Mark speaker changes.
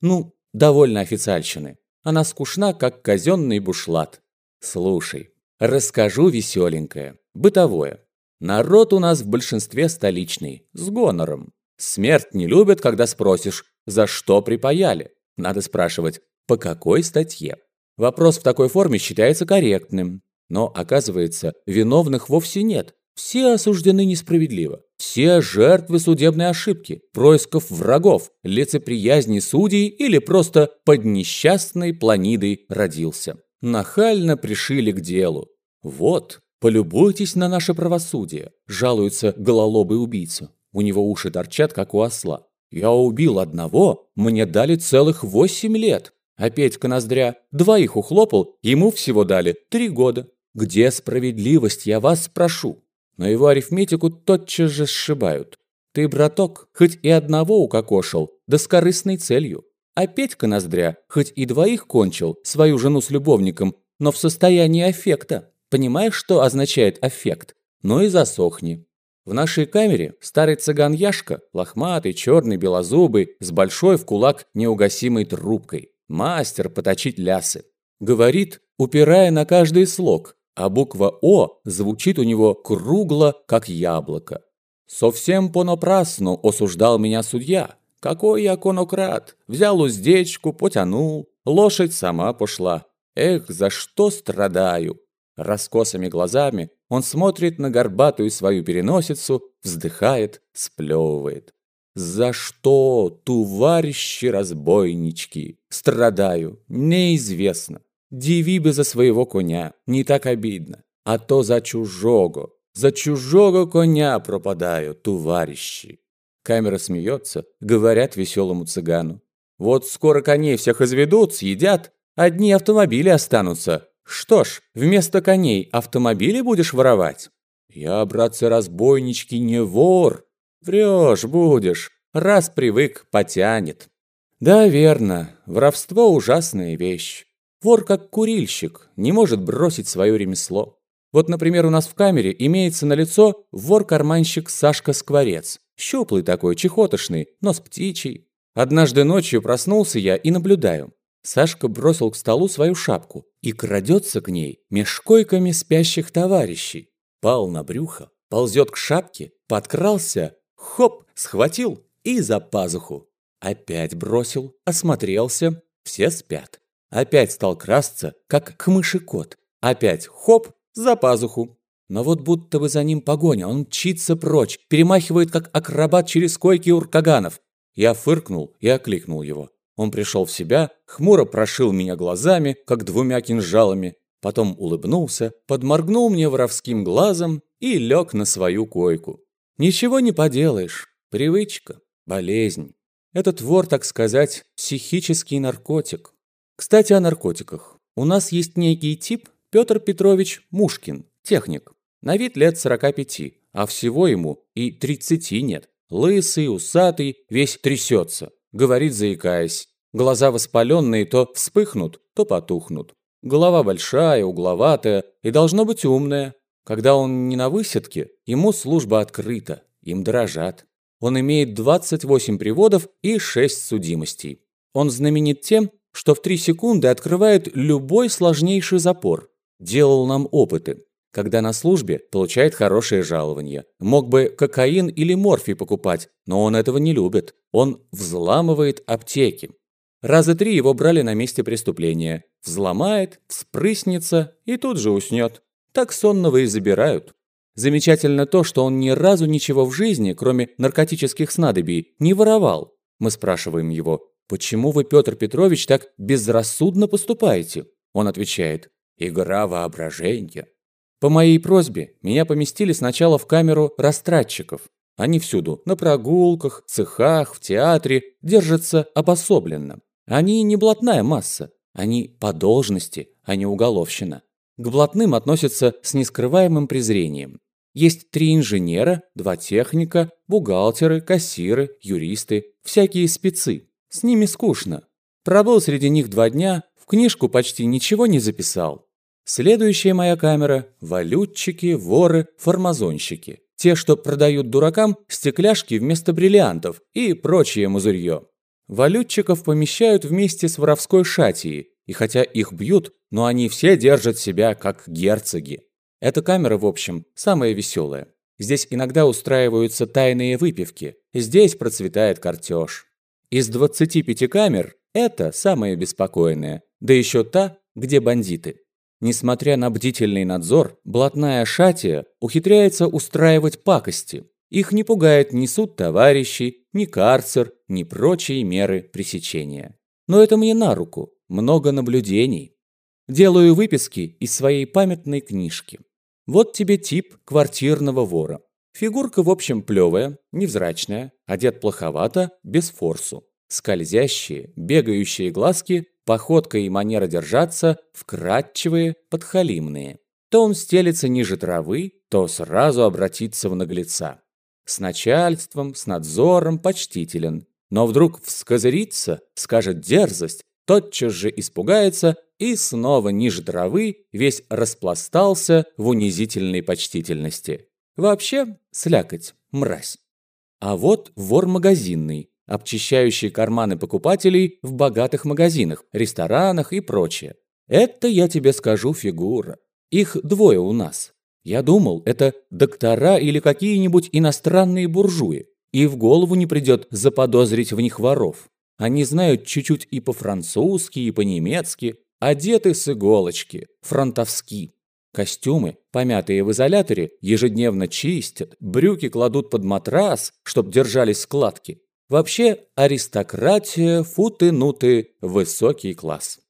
Speaker 1: Ну, довольно официальщины. Она скучна, как казенный бушлат. Слушай, расскажу веселенькое, бытовое. Народ у нас в большинстве столичный, с гонором. Смерть не любят, когда спросишь, за что припаяли. Надо спрашивать, по какой статье. Вопрос в такой форме считается корректным. Но, оказывается, виновных вовсе нет. Все осуждены несправедливо. Все жертвы судебной ошибки, происков врагов, лицеприязни судей или просто под несчастной планидой родился. Нахально пришили к делу. Вот, полюбуйтесь на наше правосудие, жалуется гололобый убийца. У него уши торчат, как у осла. Я убил одного, мне дали целых восемь лет. А Петька Ноздря двоих ухлопал, ему всего дали три года. Где справедливость, я вас спрошу? Но его арифметику тотчас же сшибают. Ты, браток, хоть и одного укокошил, да с корыстной целью. А Петька Ноздря хоть и двоих кончил, свою жену с любовником, но в состоянии аффекта. Понимаешь, что означает аффект? Ну и засохни. В нашей камере старый цыган Яшка, лохматый, черный, белозубый, с большой в кулак неугасимой трубкой. Мастер поточить лясы. Говорит, упирая на каждый слог, а буква «О» звучит у него кругло, как яблоко. «Совсем понапрасну осуждал меня судья. Какой я конократ! Взял уздечку, потянул, лошадь сама пошла. Эх, за что страдаю!» Раскосыми глазами он смотрит на горбатую свою переносицу, вздыхает, сплевывает. «За что, товарищи разбойнички? Страдаю, неизвестно. Диви бы за своего коня, не так обидно. А то за чужого, за чужого коня пропадаю, товарищи. Камера смеется, говорят веселому цыгану. Вот скоро коней всех изведут, съедят, одни автомобили останутся. Что ж, вместо коней автомобили будешь воровать? Я, братцы, разбойнички, не вор. Врешь будешь, раз привык, потянет. Да, верно, воровство ужасная вещь. Вор, как курильщик, не может бросить свое ремесло. Вот, например, у нас в камере имеется на лицо вор-карманщик Сашка Скворец. Щуплый такой, чехотошный, но с птичий. Однажды ночью проснулся я и наблюдаю. Сашка бросил к столу свою шапку и крадется к ней меж койками спящих товарищей. Пал на брюхо, ползет к шапке, подкрался, хоп, схватил и за пазуху. Опять бросил, осмотрелся, все спят. Опять стал красться, как к мыши кот. Опять хоп, за пазуху. Но вот будто бы за ним погоня, он мчится прочь, перемахивает, как акробат через койки уркаганов. Я фыркнул и окликнул его. Он пришел в себя, хмуро прошил меня глазами, как двумя кинжалами, потом улыбнулся, подморгнул мне воровским глазом и лег на свою койку. Ничего не поделаешь. Привычка, болезнь. Этот вор, так сказать, психический наркотик. Кстати, о наркотиках. У нас есть некий тип Петр Петрович Мушкин, техник. На вид лет 45, а всего ему и 30 нет. Лысый, усатый, весь трясется. Говорит, заикаясь. Глаза воспаленные то вспыхнут, то потухнут. Голова большая, угловатая и должно быть умная. Когда он не на высадке, ему служба открыта, им дорожат. Он имеет 28 приводов и 6 судимостей. Он знаменит тем, что в 3 секунды открывает любой сложнейший запор. Делал нам опыты. Когда на службе, получает хорошее жалование. Мог бы кокаин или морфий покупать, но он этого не любит. Он взламывает аптеки. Раза три его брали на месте преступления. Взломает, вспрыснется и тут же уснет. Так сонного и забирают. Замечательно то, что он ни разу ничего в жизни, кроме наркотических снадобий, не воровал. Мы спрашиваем его, «Почему вы, Петр Петрович, так безрассудно поступаете?» Он отвечает, «Игра воображения». По моей просьбе меня поместили сначала в камеру растратчиков. Они всюду, на прогулках, цехах, в театре, держатся обособленно. Они не блатная масса, они по должности, а не уголовщина. К блатным относятся с нескрываемым презрением. Есть три инженера, два техника, бухгалтеры, кассиры, юристы, всякие спецы. С ними скучно. Пробыл среди них два дня, в книжку почти ничего не записал. Следующая моя камера – валютчики, воры, формазонщики. Те, что продают дуракам стекляшки вместо бриллиантов и прочее музырье. Валютчиков помещают вместе с воровской шатией, и хотя их бьют, но они все держат себя как герцоги. Эта камера, в общем, самая веселая. Здесь иногда устраиваются тайные выпивки, здесь процветает картеж. Из 25 камер это самая беспокойная, да еще та, где бандиты. Несмотря на бдительный надзор, блатная шатия ухитряется устраивать пакости. Их не пугает ни суд товарищей, ни карцер, ни прочие меры пресечения. Но это мне на руку, много наблюдений. Делаю выписки из своей памятной книжки. Вот тебе тип квартирного вора. Фигурка, в общем, плевая, невзрачная, одет плоховато, без форсу. Скользящие, бегающие глазки, походка и манера держаться вкрадчивые, подхалимные. То он стелится ниже травы, то сразу обратится в наглеца. С начальством, с надзором почтителен. Но вдруг вскозырится, скажет дерзость, тотчас же испугается и снова ниже травы весь распластался в унизительной почтительности. Вообще, слякоть, мразь. А вот вор магазинный, обчищающий карманы покупателей в богатых магазинах, ресторанах и прочее. Это, я тебе скажу, фигура. Их двое у нас. Я думал, это доктора или какие-нибудь иностранные буржуи, и в голову не придет заподозрить в них воров. Они знают чуть-чуть и по-французски, и по-немецки, одеты с иголочки, фронтовски. Костюмы, помятые в изоляторе, ежедневно чистят, брюки кладут под матрас, чтоб держались складки. Вообще аристократия, футы-нуты, высокий класс.